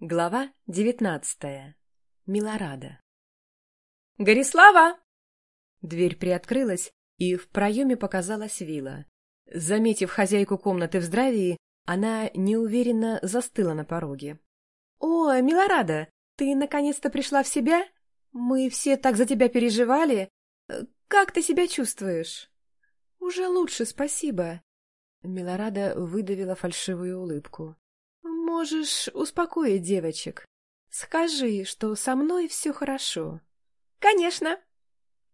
Глава девятнадцатая. Милорада. «Горислава!» Дверь приоткрылась, и в проеме показалась вилла. Заметив хозяйку комнаты в здравии, она неуверенно застыла на пороге. «О, Милорада, ты наконец-то пришла в себя? Мы все так за тебя переживали. Как ты себя чувствуешь?» «Уже лучше, спасибо». Милорада выдавила фальшивую улыбку. «Можешь успокоить девочек. Скажи, что со мной все хорошо». «Конечно!»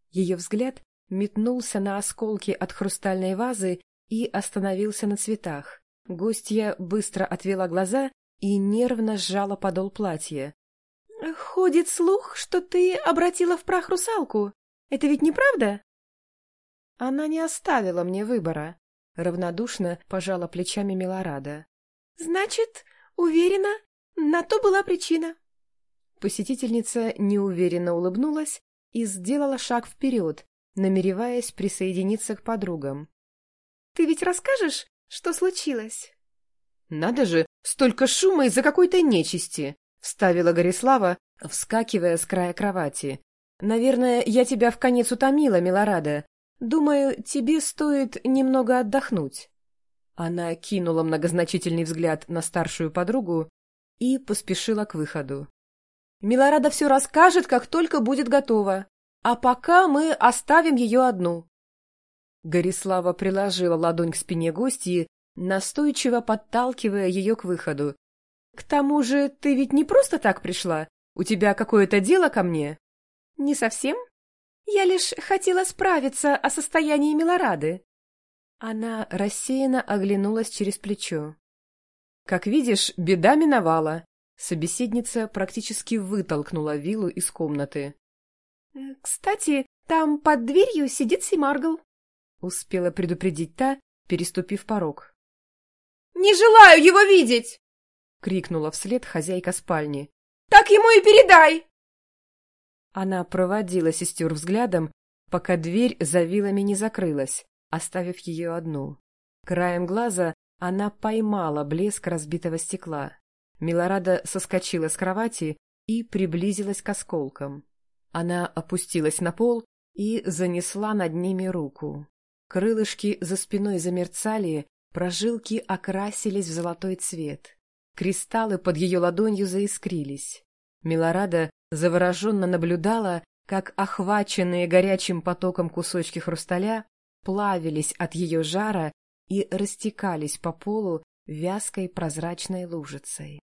Ее взгляд метнулся на осколки от хрустальной вазы и остановился на цветах. Гостья быстро отвела глаза и нервно сжала подол платья. «Ходит слух, что ты обратила в прах русалку. Это ведь неправда?» Она не оставила мне выбора. Равнодушно пожала плечами Милорада. «Значит, уверена, на то была причина». Посетительница неуверенно улыбнулась и сделала шаг вперед, намереваясь присоединиться к подругам. «Ты ведь расскажешь, что случилось?» «Надо же, столько шума из-за какой-то нечисти!» — вставила Горислава, вскакивая с края кровати. «Наверное, я тебя в конец утомила, Милорада. Думаю, тебе стоит немного отдохнуть». Она кинула многозначительный взгляд на старшую подругу и поспешила к выходу. «Милорада все расскажет, как только будет готова, а пока мы оставим ее одну». Горислава приложила ладонь к спине гостьи, настойчиво подталкивая ее к выходу. «К тому же ты ведь не просто так пришла? У тебя какое-то дело ко мне?» «Не совсем. Я лишь хотела справиться о состоянии Милорады. Она рассеянно оглянулась через плечо. «Как видишь, беда миновала». Собеседница практически вытолкнула виллу из комнаты. «Э, «Кстати, там под дверью сидит Симаргл», — успела предупредить та, переступив порог. «Не желаю его видеть!» — крикнула вслед хозяйка спальни. «Так ему и передай!» Она проводила сестер взглядом, пока дверь за вилами не закрылась, оставив ее одну. Краем глаза она поймала блеск разбитого стекла. Милорада соскочила с кровати и приблизилась к осколкам. Она опустилась на пол и занесла над ними руку. Крылышки за спиной замерцали, прожилки окрасились в золотой цвет. Кристаллы под ее ладонью заискрились. Милорада завороженно наблюдала, как охваченные горячим потоком кусочки хрусталя плавились от ее жара и растекались по полу вязкой прозрачной лужицей.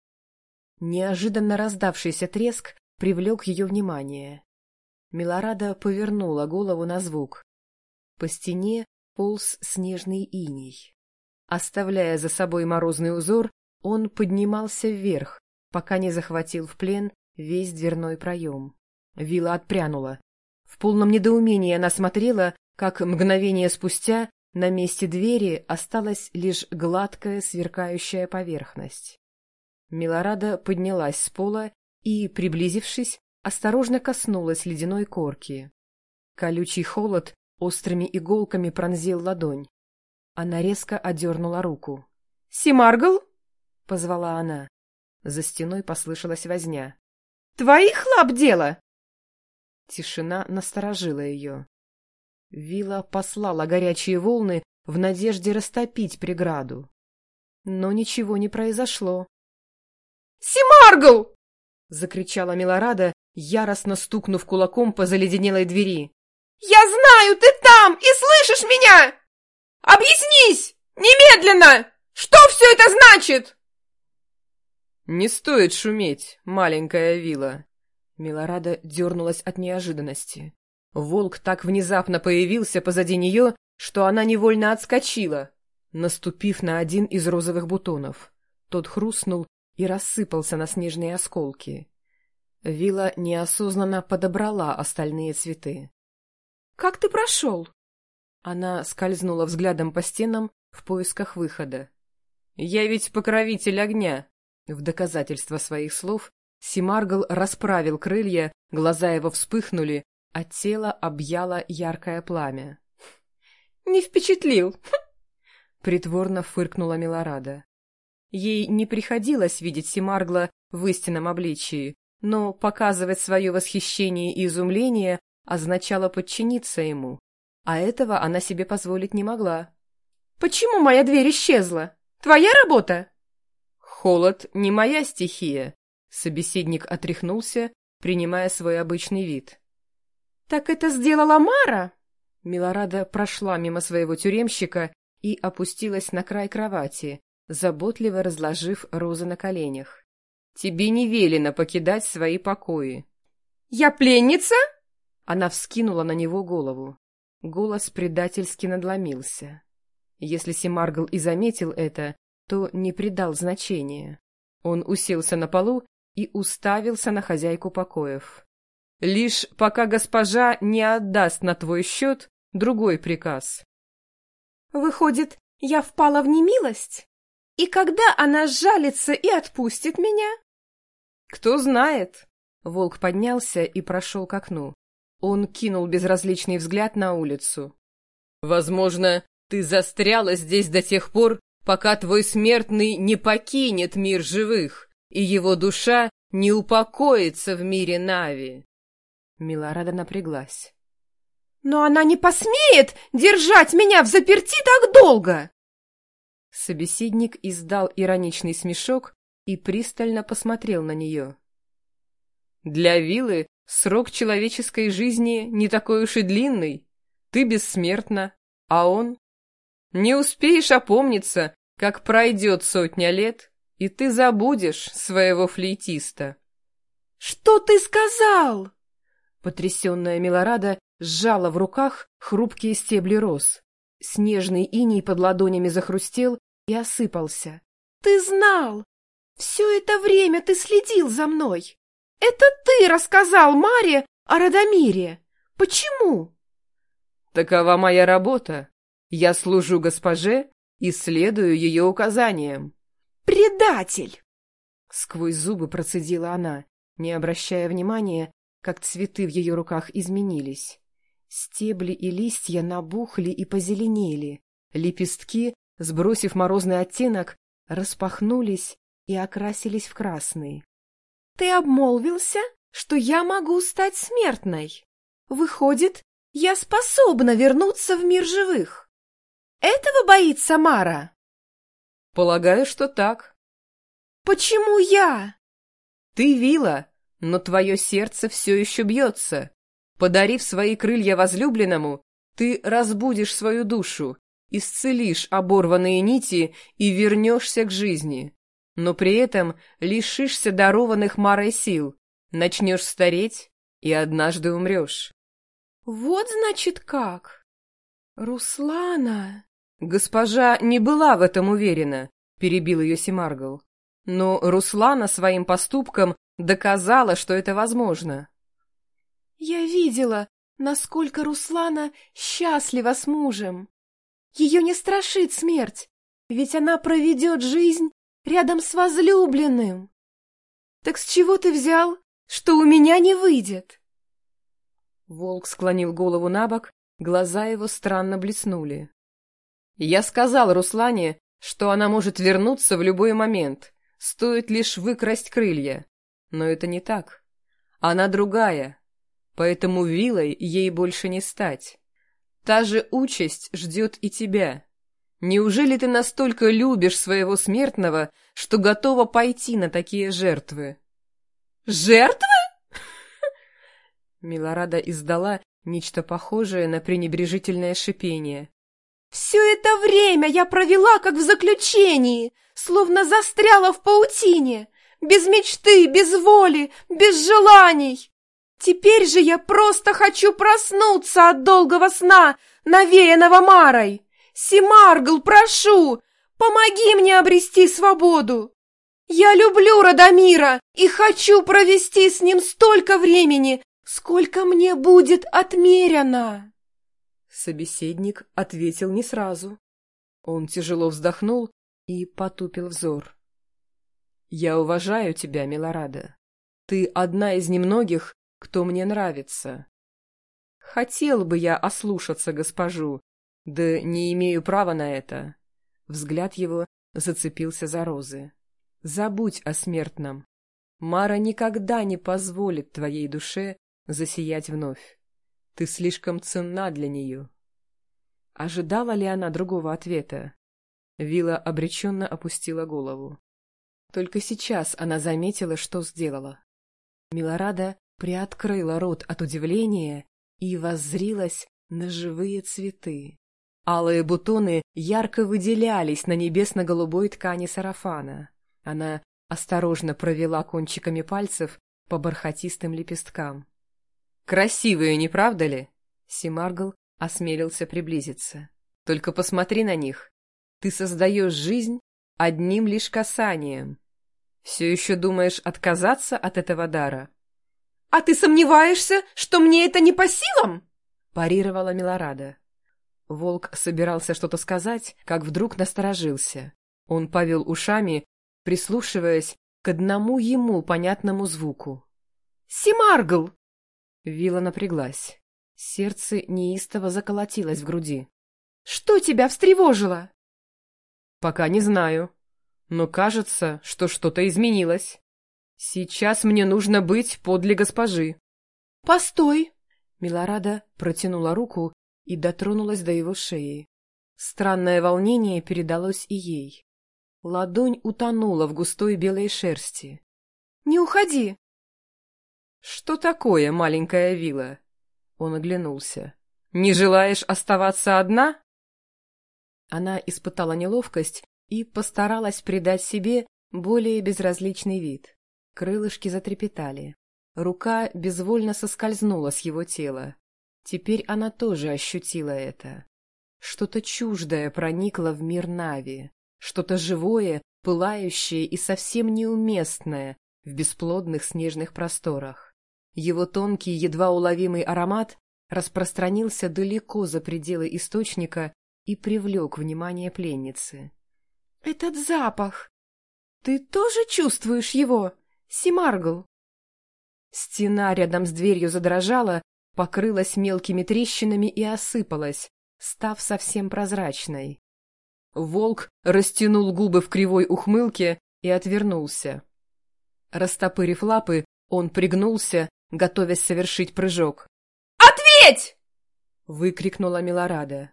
Неожиданно раздавшийся треск привлек ее внимание. Милорада повернула голову на звук. По стене полз снежный иней. Оставляя за собой морозный узор, он поднимался вверх, пока не захватил в плен весь дверной проем. Вилла отпрянула. В полном недоумении она смотрела, как мгновение спустя на месте двери осталась лишь гладкая сверкающая поверхность. Милорада поднялась с пола и, приблизившись, осторожно коснулась ледяной корки. Колючий холод острыми иголками пронзил ладонь. Она резко одернула руку. «Симаргл?» — позвала она. За стеной послышалась возня. «Твоих лап дело!» Тишина насторожила ее. Вилла послала горячие волны в надежде растопить преграду. Но ничего не произошло. «Симаргл!» — закричала Милорада, яростно стукнув кулаком по заледенелой двери. «Я знаю, ты там и слышишь меня! Объяснись! Немедленно! Что все это значит?» «Не стоит шуметь, маленькая вилла!» Милорада дернулась от неожиданности. Волк так внезапно появился позади нее, что она невольно отскочила, наступив на один из розовых бутонов. Тот хрустнул и рассыпался на снежные осколки. Вилла неосознанно подобрала остальные цветы. «Как ты прошел?» Она скользнула взглядом по стенам в поисках выхода. «Я ведь покровитель огня!» В доказательство своих слов Симаргл расправил крылья, глаза его вспыхнули, а тело объяло яркое пламя. «Не впечатлил!» — притворно фыркнула Милорада. Ей не приходилось видеть Симаргла в истинном обличии, но показывать свое восхищение и изумление означало подчиниться ему, а этого она себе позволить не могла. «Почему моя дверь исчезла? Твоя работа?» «Холод не моя стихия», — собеседник отряхнулся, принимая свой обычный вид. «Так это сделала Мара?» Милорада прошла мимо своего тюремщика и опустилась на край кровати, заботливо разложив розы на коленях. «Тебе не велено покидать свои покои». «Я пленница?» Она вскинула на него голову. Голос предательски надломился. Если Семаргл и заметил это, то не придал значения. Он уселся на полу и уставился на хозяйку покоев. «Лишь пока госпожа не отдаст на твой счет другой приказ». «Выходит, я впала в немилость? И когда она сжалится и отпустит меня?» «Кто знает?» Волк поднялся и прошел к окну. Он кинул безразличный взгляд на улицу. «Возможно, ты застряла здесь до тех пор, пока твой смертный не покинет мир живых, и его душа не упокоится в мире Нави». Милорада напряглась. «Но она не посмеет держать меня в заперти так долго!» Собеседник издал ироничный смешок и пристально посмотрел на нее. «Для Вилы Срок человеческой жизни не такой уж и длинный. Ты бессмертна, а он... Не успеешь опомниться, как пройдет сотня лет, и ты забудешь своего флейтиста. — Что ты сказал? Потрясенная Милорада сжала в руках хрупкие стебли роз. Снежный иней под ладонями захрустел и осыпался. — Ты знал! Все это время ты следил за мной! Это ты рассказал Маре о Радомире. Почему? Такова моя работа. Я служу госпоже и следую ее указаниям. Предатель! Сквозь зубы процедила она, не обращая внимания, как цветы в ее руках изменились. Стебли и листья набухли и позеленели. Лепестки, сбросив морозный оттенок, распахнулись и окрасились в красный. Ты обмолвился, что я могу стать смертной. Выходит, я способна вернуться в мир живых. Этого боится Мара? Полагаю, что так. Почему я? Ты вила, но твое сердце все еще бьется. Подарив свои крылья возлюбленному, ты разбудишь свою душу, исцелишь оборванные нити и вернешься к жизни но при этом лишишься дарованных Марой сил, начнешь стареть и однажды умрешь. Вот значит как. Руслана... Госпожа не была в этом уверена, перебил ее Семаргл. Но Руслана своим поступком доказала, что это возможно. Я видела, насколько Руслана счастлива с мужем. Ее не страшит смерть, ведь она проведет жизнь рядом с возлюбленным. Так с чего ты взял, что у меня не выйдет? Волк склонил голову на бок, глаза его странно блеснули. Я сказал Руслане, что она может вернуться в любой момент, стоит лишь выкрасть крылья. Но это не так. Она другая, поэтому вилой ей больше не стать. Та же участь ждет и тебя. Неужели ты настолько любишь своего смертного, что готова пойти на такие жертвы? Жертвы? Милорада издала нечто похожее на пренебрежительное шипение. «Все это время я провела как в заключении, словно застряла в паутине, без мечты, без воли, без желаний. Теперь же я просто хочу проснуться от долгого сна, навеянного Марой. Симаргл, прошу, помоги мне обрести свободу! Я люблю Радомира и хочу провести с ним столько времени, сколько мне будет отмерено!» Собеседник ответил не сразу. Он тяжело вздохнул и потупил взор. «Я уважаю тебя, Милорада. Ты одна из немногих, кто мне нравится. Хотел бы я ослушаться госпожу, да не имею права на это. Взгляд его зацепился за розы. Забудь о смертном. Мара никогда не позволит твоей душе засиять вновь. Ты слишком ценна для нее. Ожидала ли она другого ответа? Вила обреченно опустила голову. Только сейчас она заметила, что сделала. Милорада приоткрыла рот от удивления и воззрилась на живые цветы. Алые бутоны ярко выделялись на небесно-голубой ткани сарафана. Она осторожно провела кончиками пальцев по бархатистым лепесткам. «Красивые, не правда ли?» Симаргл осмелился приблизиться. «Только посмотри на них. Ты создаешь жизнь одним лишь касанием. Все еще думаешь отказаться от этого дара?» «А ты сомневаешься, что мне это не по силам?» парировала Милорада. Волк собирался что-то сказать, как вдруг насторожился. Он повел ушами, прислушиваясь к одному ему понятному звуку. «Симаргл!» Вилла напряглась. Сердце неистово заколотилось в груди. «Что тебя встревожило?» «Пока не знаю. Но кажется, что что-то изменилось. Сейчас мне нужно быть подле госпожи». «Постой!» Милорада протянула руку и дотронулась до его шеи. Странное волнение передалось и ей. Ладонь утонула в густой белой шерсти. «Не уходи!» «Что такое, маленькая вилла?» Он оглянулся. «Не желаешь оставаться одна?» Она испытала неловкость и постаралась придать себе более безразличный вид. Крылышки затрепетали. Рука безвольно соскользнула с его тела. Теперь она тоже ощутила это. Что-то чуждое проникло в мир Нави, что-то живое, пылающее и совсем неуместное в бесплодных снежных просторах. Его тонкий, едва уловимый аромат распространился далеко за пределы источника и привлек внимание пленницы. — Этот запах! Ты тоже чувствуешь его, Симаргл? Стена рядом с дверью задрожала, покрылась мелкими трещинами и осыпалась, став совсем прозрачной. Волк растянул губы в кривой ухмылке и отвернулся. Растопырив лапы, он пригнулся, готовясь совершить прыжок. «Ответь!» — выкрикнула Милорада.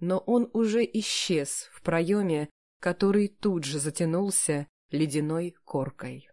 Но он уже исчез в проеме, который тут же затянулся ледяной коркой.